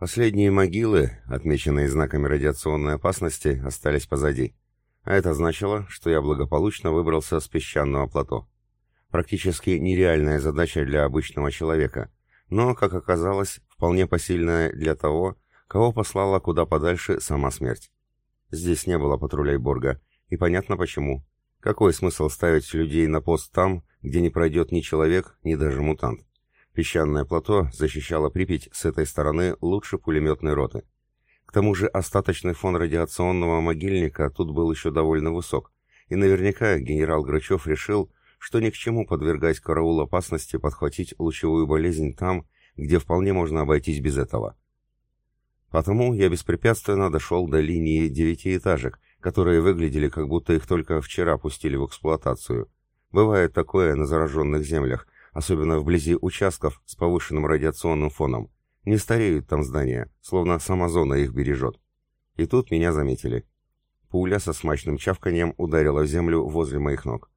Последние могилы, отмеченные знаками радиационной опасности, остались позади. А это значило, что я благополучно выбрался с песчаного плато. Практически нереальная задача для обычного человека, но, как оказалось, вполне посильная для того, кого послала куда подальше сама смерть. Здесь не было патрулей Борга, и понятно почему. Какой смысл ставить людей на пост там, где не пройдет ни человек, ни даже мутант? Песчаное плато защищало Припять с этой стороны лучше пулеметной роты. К тому же остаточный фон радиационного могильника тут был еще довольно высок, и наверняка генерал Грачев решил, что ни к чему подвергать караул опасности подхватить лучевую болезнь там, где вполне можно обойтись без этого. Потому я беспрепятственно дошел до линии девятиэтажек, которые выглядели, как будто их только вчера пустили в эксплуатацию. Бывает такое на зараженных землях, особенно вблизи участков с повышенным радиационным фоном. Не стареют там здания, словно сама зона их бережет. И тут меня заметили. Пуля со смачным чавканием ударила в землю возле моих ног.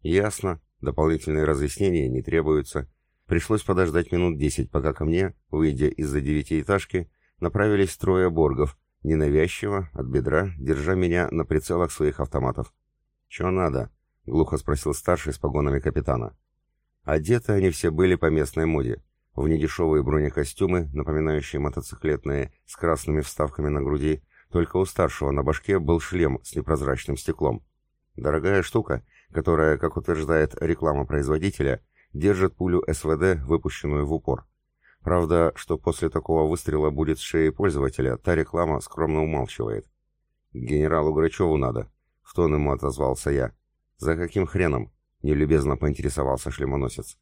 Ясно, дополнительные разъяснения не требуются. Пришлось подождать минут десять, пока ко мне, выйдя из-за девятиэтажки, направились трое боргов, ненавязчиво, от бедра, держа меня на прицелах своих автоматов. «Чё надо?» — глухо спросил старший с погонами капитана. Одеты они все были по местной моде. В недешевые бронекостюмы, напоминающие мотоциклетные, с красными вставками на груди, только у старшего на башке был шлем с непрозрачным стеклом. Дорогая штука, которая, как утверждает реклама производителя, держит пулю СВД, выпущенную в упор. Правда, что после такого выстрела будет с шеи пользователя, та реклама скромно умалчивает. «Генералу Грачеву надо», — в тон ему отозвался я. «За каким хреном?» Нелюбезно поинтересовался шлемоносец.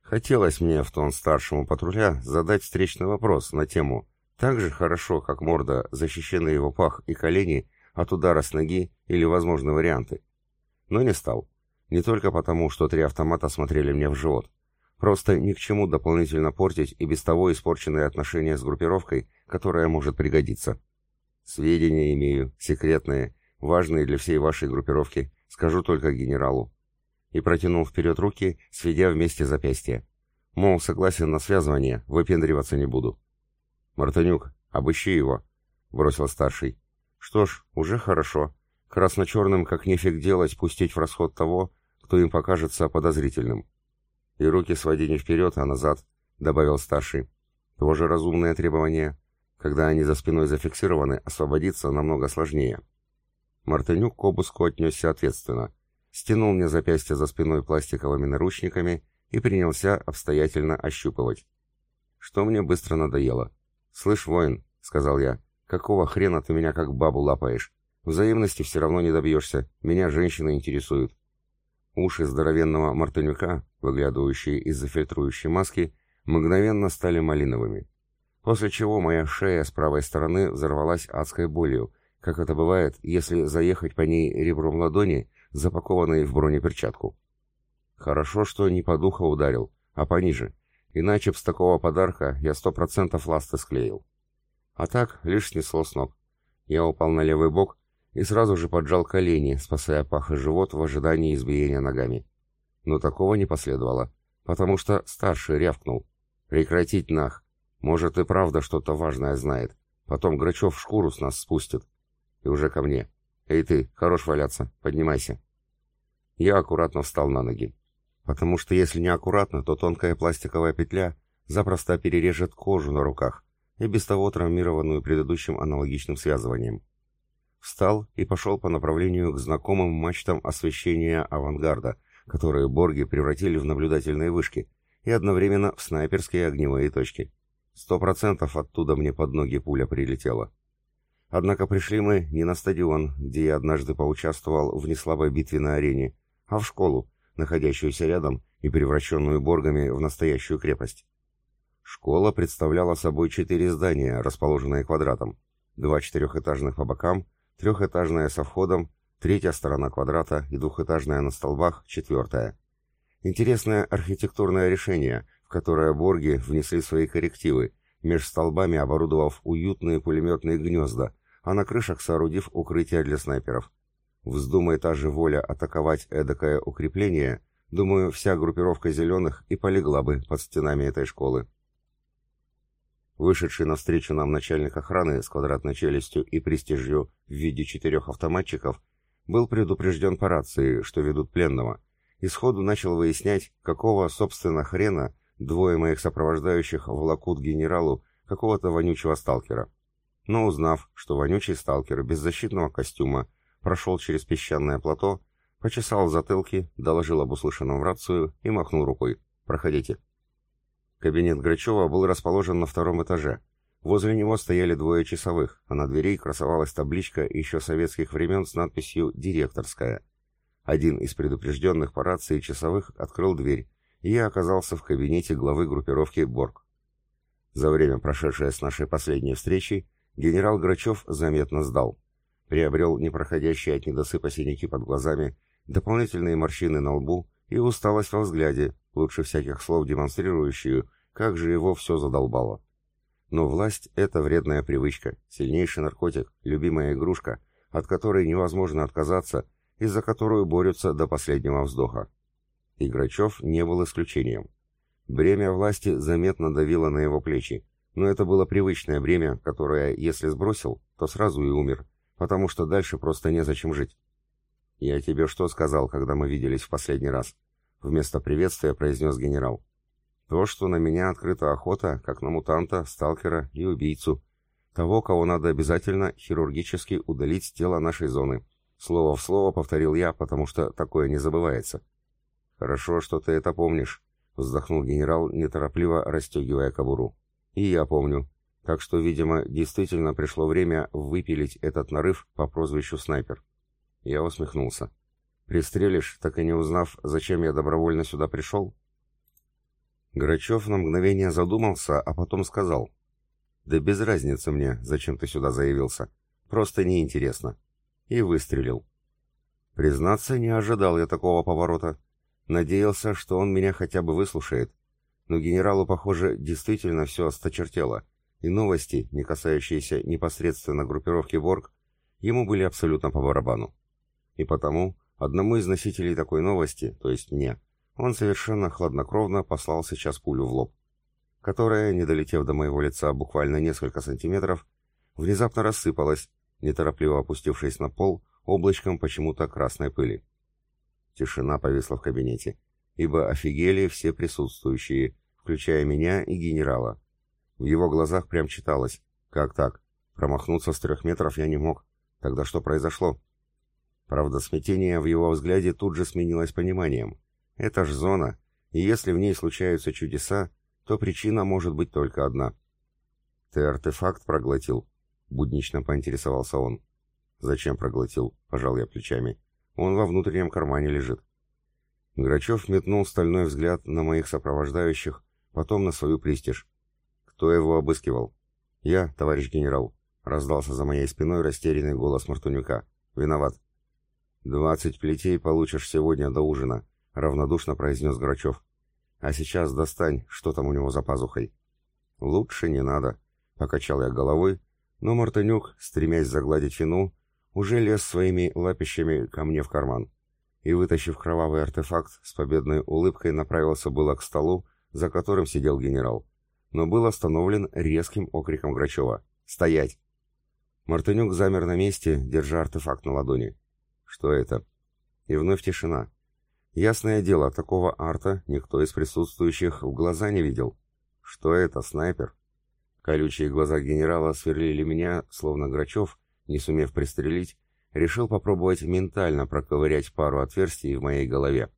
Хотелось мне в тон старшему патруля задать встречный вопрос на тему «Так же хорошо, как морда, защищены его пах и колени от удара с ноги или возможны варианты». Но не стал. Не только потому, что три автомата смотрели мне в живот. Просто ни к чему дополнительно портить и без того испорченные отношения с группировкой, которая может пригодиться. Сведения имею, секретные, важные для всей вашей группировки, скажу только генералу и протянул вперед руки, сведя вместе запястья. Мол, согласен на связывание, выпендриваться не буду. «Мартынюк, обыщи его», — бросил старший. «Что ж, уже хорошо. Красно-черным как нефиг делать пустить в расход того, кто им покажется подозрительным. И руки своди не вперед, а назад», — добавил старший. «Тоже разумное требование. Когда они за спиной зафиксированы, освободиться намного сложнее». Мартынюк к обыску отнесся ответственно — стянул мне запястье за спиной пластиковыми наручниками и принялся обстоятельно ощупывать. Что мне быстро надоело. «Слышь, воин», — сказал я, — «какого хрена ты меня как бабу лапаешь? Взаимности все равно не добьешься, меня женщины интересуют». Уши здоровенного мартынюка, выглядывающие из-за фильтрующей маски, мгновенно стали малиновыми. После чего моя шея с правой стороны взорвалась адской болью, как это бывает, если заехать по ней ребром ладони запакованный в бронеперчатку. Хорошо, что не по духу ударил, а пониже, иначе б с такого подарка я сто процентов ласты склеил. А так, лишь снесло с ног. Я упал на левый бок и сразу же поджал колени, спасая пах и живот в ожидании избиения ногами. Но такого не последовало, потому что старший рявкнул. «Прекратить нах! Может и правда что-то важное знает. Потом Грачев шкуру с нас спустит. И уже ко мне. «Эй ты, хорош валяться, поднимайся». Я аккуратно встал на ноги. Потому что если не аккуратно, то тонкая пластиковая петля запросто перережет кожу на руках и без того травмированную предыдущим аналогичным связыванием. Встал и пошел по направлению к знакомым мачтам освещения авангарда, которые борги превратили в наблюдательные вышки и одновременно в снайперские огневые точки. Сто процентов оттуда мне под ноги пуля прилетела. Однако пришли мы не на стадион, где я однажды поучаствовал в неслабой битве на арене, а в школу, находящуюся рядом и превращенную боргами в настоящую крепость. Школа представляла собой четыре здания, расположенные квадратом. Два четырехэтажных по бокам, трехэтажное со входом, третья сторона квадрата и двухэтажная на столбах, четвертая. Интересное архитектурное решение, в которое борги внесли свои коррективы, меж столбами оборудовав уютные пулеметные гнезда, а на крышах соорудив укрытия для снайперов. Вздумай та же воля атаковать эдакое укрепление, думаю, вся группировка зеленых и полегла бы под стенами этой школы. Вышедший навстречу нам начальник охраны с квадратной челюстью и престижью в виде четырех автоматчиков был предупрежден по рации, что ведут пленного, и сходу начал выяснять, какого, собственно, хрена двое моих сопровождающих волокут генералу какого-то вонючего сталкера. Но узнав, что вонючий сталкер без защитного костюма прошел через песчаное плато, почесал затылки, доложил об услышанном в рацию и махнул рукой. «Проходите». Кабинет Грачева был расположен на втором этаже. Возле него стояли двое часовых, а на двери красовалась табличка еще советских времен с надписью «Директорская». Один из предупрежденных по рации часовых открыл дверь, и я оказался в кабинете главы группировки «Борг». За время, прошедшее с нашей последней встречи, генерал Грачев заметно сдал. Приобрел непроходящие от недосыпа синяки под глазами, дополнительные морщины на лбу и усталость во взгляде, лучше всяких слов демонстрирующую, как же его все задолбало. Но власть — это вредная привычка, сильнейший наркотик, любимая игрушка, от которой невозможно отказаться и за которую борются до последнего вздоха. И Грачев не был исключением. Бремя власти заметно давило на его плечи, но это было привычное бремя, которое, если сбросил, то сразу и умер, потому что дальше просто незачем жить. «Я тебе что сказал, когда мы виделись в последний раз?» Вместо приветствия произнес генерал. «То, что на меня открыта охота, как на мутанта, сталкера и убийцу. Того, кого надо обязательно хирургически удалить с тела нашей зоны. Слово в слово повторил я, потому что такое не забывается». «Хорошо, что ты это помнишь», — вздохнул генерал, неторопливо расстегивая кобуру. «И я помню. Так что, видимо, действительно пришло время выпилить этот нарыв по прозвищу «Снайпер». Я усмехнулся. «Пристрелишь, так и не узнав, зачем я добровольно сюда пришел?» Грачев на мгновение задумался, а потом сказал. «Да без разницы мне, зачем ты сюда заявился. Просто неинтересно». И выстрелил. Признаться, не ожидал я такого поворота. Надеялся, что он меня хотя бы выслушает. Но генералу, похоже, действительно все осточертело, и новости, не касающиеся непосредственно группировки Борг, ему были абсолютно по барабану. И потому одному из носителей такой новости, то есть мне, он совершенно хладнокровно послал сейчас пулю в лоб, которая, не долетев до моего лица буквально несколько сантиметров, внезапно рассыпалась, неторопливо опустившись на пол облачком почему-то красной пыли. Тишина повисла в кабинете, ибо офигели все присутствующие, включая меня и генерала. В его глазах прям читалось «Как так? Промахнуться с трех метров я не мог. Тогда что произошло?» Правда, смятение в его взгляде тут же сменилось пониманием. Это ж зона, и если в ней случаются чудеса, то причина может быть только одна. «Ты артефакт проглотил?» — буднично поинтересовался он. «Зачем проглотил?» — пожал я плечами. «Он во внутреннем кармане лежит». Грачев метнул стальной взгляд на моих сопровождающих, потом на свою пристиж. «Кто его обыскивал?» «Я, товарищ генерал», — раздался за моей спиной растерянный голос Мартунюка. «Виноват». «Двадцать плетей получишь сегодня до ужина», — равнодушно произнес Грачев. «А сейчас достань, что там у него за пазухой». «Лучше не надо», — покачал я головой, но Мартынюк, стремясь загладить вину, уже лез своими лапищами ко мне в карман и, вытащив кровавый артефакт, с победной улыбкой направился было к столу, за которым сидел генерал, но был остановлен резким окриком Грачева «Стоять!». Мартынюк замер на месте, держа артефакт на ладони. Что это? И вновь тишина. Ясное дело, такого арта никто из присутствующих в глаза не видел. Что это, снайпер? Колючие глаза генерала сверлили меня, словно Грачев, не сумев пристрелить, решил попробовать ментально проковырять пару отверстий в моей голове.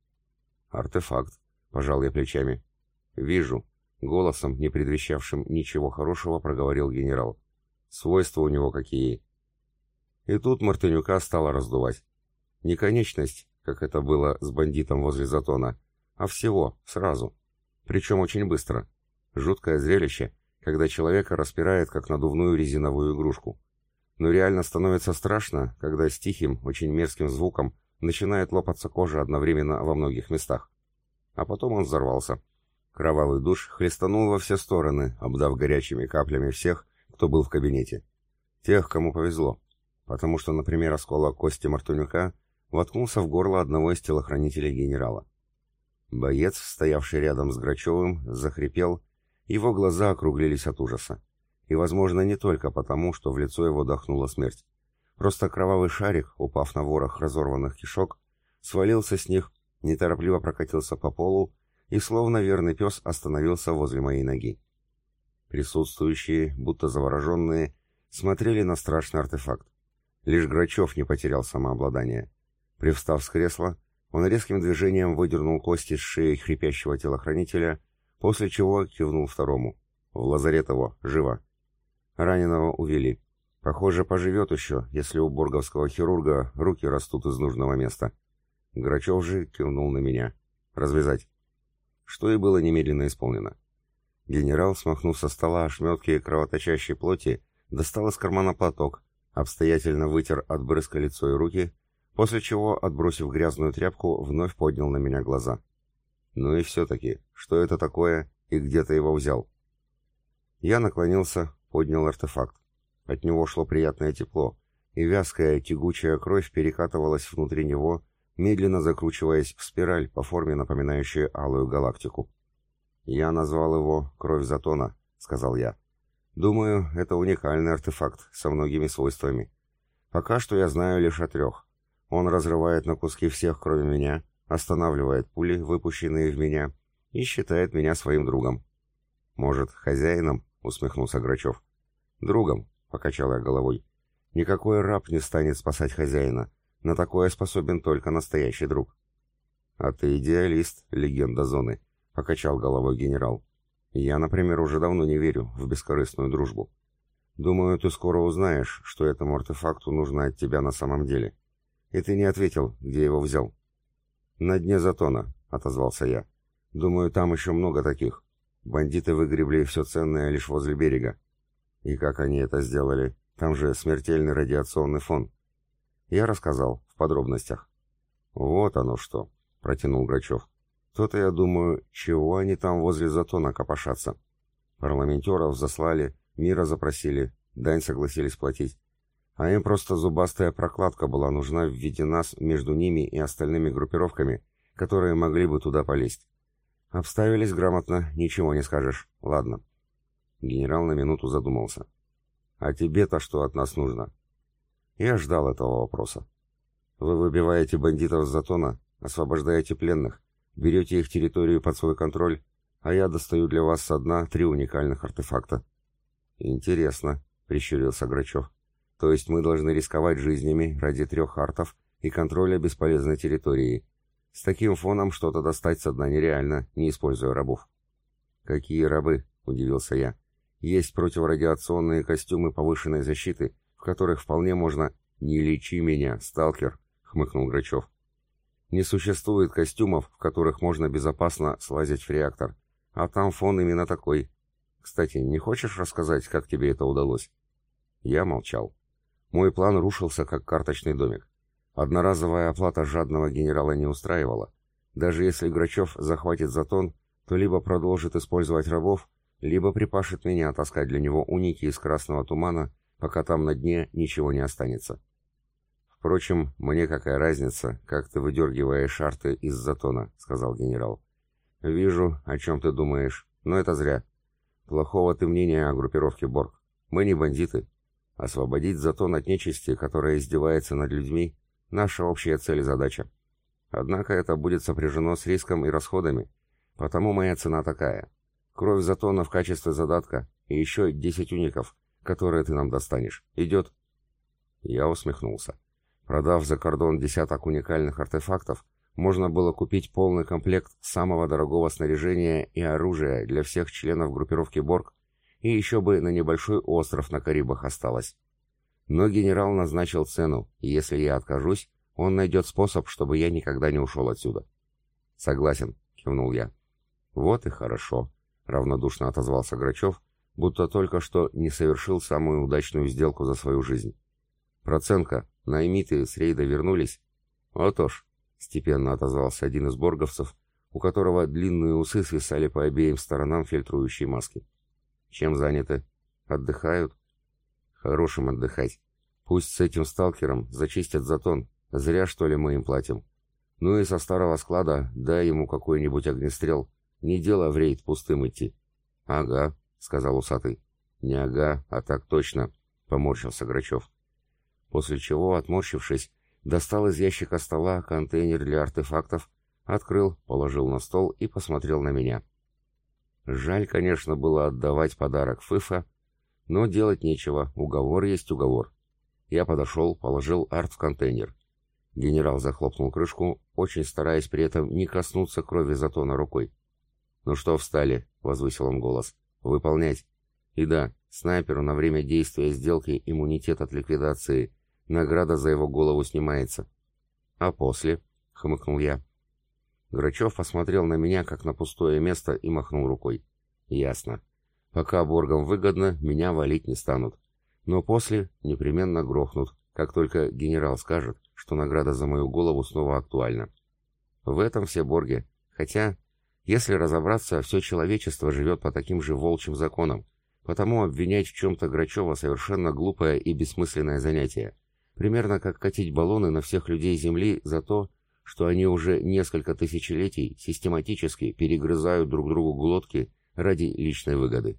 «Артефакт», — пожал я плечами. «Вижу», — голосом, не предвещавшим ничего хорошего, проговорил генерал. «Свойства у него какие?» И тут Мартынюка стало раздувать. Не конечность, как это было с бандитом возле затона, а всего, сразу. Причем очень быстро. Жуткое зрелище, когда человека распирает, как надувную резиновую игрушку. Но реально становится страшно, когда с тихим, очень мерзким звуком начинает лопаться кожа одновременно во многих местах. А потом он взорвался. Кровавый душ хлестанул во все стороны, обдав горячими каплями всех, кто был в кабинете. Тех, кому повезло. Потому что, например, осколок кости Мартунюка воткнулся в горло одного из телохранителей генерала. Боец, стоявший рядом с Грачевым, захрипел, его глаза округлились от ужаса. И, возможно, не только потому, что в лицо его дохнула смерть. Просто кровавый шарик, упав на ворох разорванных кишок, свалился с них, неторопливо прокатился по полу и, словно верный пес, остановился возле моей ноги. Присутствующие, будто завороженные, смотрели на страшный артефакт. Лишь Грачев не потерял самообладание. Привстав с кресла, он резким движением выдернул кости с шеи хрипящего телохранителя, после чего кивнул второму. «В лазарет его, живо!» Раненого увели. Похоже, поживет еще, если у борговского хирурга руки растут из нужного места. Грачев же кивнул на меня. «Развязать». Что и было немедленно исполнено. Генерал, смахнув со стола ошметки кровоточащей плоти, достал из кармана платок, обстоятельно вытер от брызга лицо и руки, после чего, отбросив грязную тряпку, вновь поднял на меня глаза. «Ну и все-таки, что это такое и где ты его взял?» Я наклонился, поднял артефакт. От него шло приятное тепло, и вязкая, тягучая кровь перекатывалась внутри него, медленно закручиваясь в спираль по форме, напоминающую алую галактику. «Я назвал его «Кровь Затона», — сказал я. «Думаю, это уникальный артефакт со многими свойствами. Пока что я знаю лишь о трех. Он разрывает на куски всех, кроме меня, останавливает пули, выпущенные в меня, и считает меня своим другом». «Может, хозяином?» — усмехнулся Грачев. «Другом», — покачал я головой. «Никакой раб не станет спасать хозяина. На такое способен только настоящий друг». «А ты идеалист, легенда зоны», — покачал головой генерал. «Я, например, уже давно не верю в бескорыстную дружбу. Думаю, ты скоро узнаешь, что этому артефакту нужно от тебя на самом деле. И ты не ответил, где его взял». «На дне затона», — отозвался я. «Думаю, там еще много таких. Бандиты выгребли все ценное лишь возле берега. И как они это сделали? Там же смертельный радиационный фон. Я рассказал, в подробностях. Вот оно что, протянул Грачев. То-то, я думаю, чего они там возле затона копошатся. Парламентеров заслали, мира запросили, дань согласились платить. А им просто зубастая прокладка была нужна в виде нас между ними и остальными группировками, которые могли бы туда полезть. Обставились грамотно, ничего не скажешь. Ладно. Генерал на минуту задумался. А тебе-то что от нас нужно? Я ждал этого вопроса. Вы выбиваете бандитов с затона, освобождаете пленных, берете их территорию под свой контроль, а я достаю для вас со дна три уникальных артефакта. Интересно, прищурился Грачев. То есть мы должны рисковать жизнями ради трех артов и контроля бесполезной территории, с таким фоном что-то достать со дна нереально, не используя рабов. «Какие рабы?» — удивился я. «Есть противорадиационные костюмы повышенной защиты, которых вполне можно...» «Не лечи меня, сталкер!» — хмыкнул Грачев. «Не существует костюмов, в которых можно безопасно слазить в реактор. А там фон именно такой. Кстати, не хочешь рассказать, как тебе это удалось?» Я молчал. Мой план рушился, как карточный домик. Одноразовая оплата жадного генерала не устраивала. Даже если Грачев захватит затон, то либо продолжит использовать рабов, либо припашет меня таскать для него уники из красного тумана, пока там на дне ничего не останется. Впрочем, мне какая разница, как ты выдергиваешь шарты из затона, сказал генерал. Вижу, о чем ты думаешь, но это зря. Плохого ты мнения о группировке Борг. Мы не бандиты. Освободить затон от нечисти, которая издевается над людьми, Наша общая цель и задача. Однако это будет сопряжено с риском и расходами, потому моя цена такая. Кровь Затона в качестве задатка и еще 10 уников, которые ты нам достанешь. Идет?» Я усмехнулся. Продав за кордон десяток уникальных артефактов, можно было купить полный комплект самого дорогого снаряжения и оружия для всех членов группировки Борг, и еще бы на небольшой остров на Карибах осталось. Но генерал назначил цену, и если я откажусь, он найдет способ, чтобы я никогда не ушел отсюда. Согласен, кивнул я. Вот и хорошо, равнодушно отозвался Грачев, будто только что не совершил самую удачную сделку за свою жизнь. Проценка, наймиты с рейда вернулись? Вот уж, степенно отозвался один из борговцев, у которого длинные усы свисали по обеим сторонам фильтрующей маски. Чем заняты? Отдыхают? Хорошим отдыхать. Пусть с этим сталкером зачистят затон. Зря, что ли, мы им платим. Ну и со старого склада дай ему какой-нибудь огнестрел. Не дело в рейд пустым идти. Ага, сказал усатый. «Не ага, а так точно», — поморщился Грачев. После чего, отморщившись, достал из ящика стола контейнер для артефактов, открыл, положил на стол и посмотрел на меня. Жаль, конечно, было отдавать подарок Фыфа, но делать нечего, уговор есть уговор. Я подошел, положил арт в контейнер. Генерал захлопнул крышку, очень стараясь при этом не коснуться крови Затона рукой. «Ну что встали?» — возвысил он голос. «Выполнять. И да, снайперу на время действия сделки иммунитет от ликвидации. Награда за его голову снимается». «А после?» — хмыкнул я. Грачев посмотрел на меня, как на пустое место, и махнул рукой. «Ясно. Пока боргам выгодно, меня валить не станут. Но после непременно грохнут, как только генерал скажет, что награда за мою голову снова актуальна. В этом все борги. Хотя, если разобраться, все человечество живет по таким же волчьим законам, потому обвинять в чем-то Грачева совершенно глупое и бессмысленное занятие. Примерно как катить баллоны на всех людей Земли за то, что они уже несколько тысячелетий систематически перегрызают друг другу глотки ради личной выгоды.